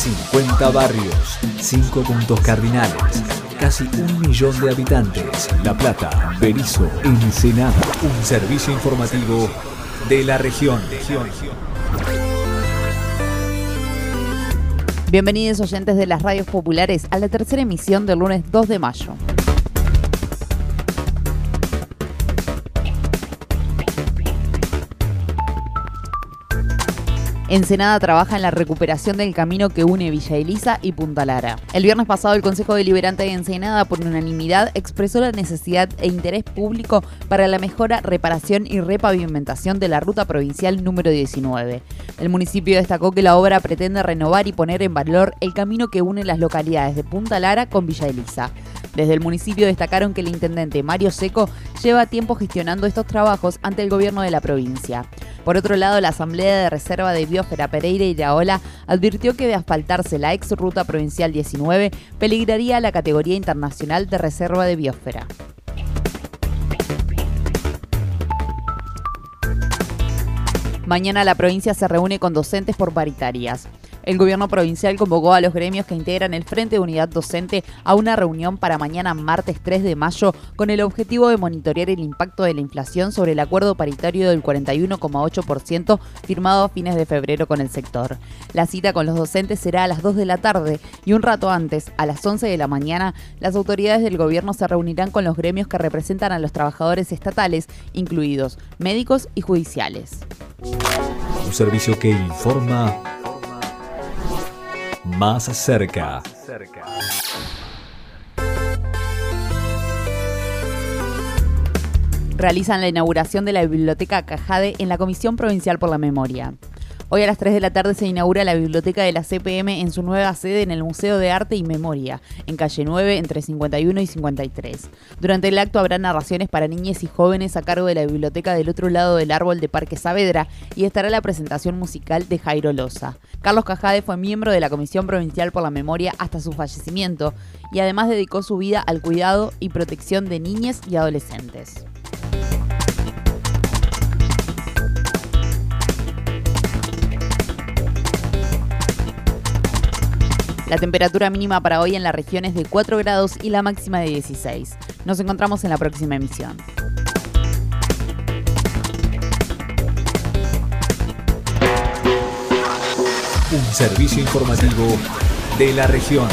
50 barrios, 5 puntos cardinales, casi un millón de habitantes. La Plata, Berizo, Ensenada. Un servicio informativo de la región. Bienvenidos oyentes de las radios populares a la tercera emisión del lunes 2 de mayo. Ensenada trabaja en la recuperación del camino que une Villa Elisa y Punta Lara. El viernes pasado el Consejo Deliberante de Ensenada por unanimidad expresó la necesidad e interés público para la mejora, reparación y repavimentación de la ruta provincial número 19. El municipio destacó que la obra pretende renovar y poner en valor el camino que une las localidades de Punta Lara con Villa Elisa. Desde el municipio destacaron que el intendente Mario Seco lleva tiempo gestionando estos trabajos ante el gobierno de la provincia. Por otro lado, la Asamblea de Reserva de Biosfera Pereira y Iraola advirtió que de asfaltarse la ex ruta provincial 19 peligraría la categoría internacional de Reserva de Biosfera. Mañana la provincia se reúne con docentes por paritarias. El gobierno provincial convocó a los gremios que integran el Frente de Unidad Docente a una reunión para mañana martes 3 de mayo con el objetivo de monitorear el impacto de la inflación sobre el acuerdo paritario del 41,8% firmado a fines de febrero con el sector. La cita con los docentes será a las 2 de la tarde y un rato antes, a las 11 de la mañana, las autoridades del gobierno se reunirán con los gremios que representan a los trabajadores estatales, incluidos médicos y judiciales. Un servicio que informa más cerca. Realizan la inauguración de la Biblioteca Cajade en la Comisión Provincial por la Memoria. Hoy a las 3 de la tarde se inaugura la biblioteca de la CPM en su nueva sede en el Museo de Arte y Memoria, en calle 9, entre 51 y 53. Durante el acto habrá narraciones para niñas y jóvenes a cargo de la biblioteca del otro lado del árbol de Parque Saavedra y estará la presentación musical de Jairo Loza. Carlos Cajade fue miembro de la Comisión Provincial por la Memoria hasta su fallecimiento y además dedicó su vida al cuidado y protección de niñas y adolescentes. La temperatura mínima para hoy en la región es de 4 grados y la máxima de 16. Nos encontramos en la próxima emisión. Un servicio informativo de la región.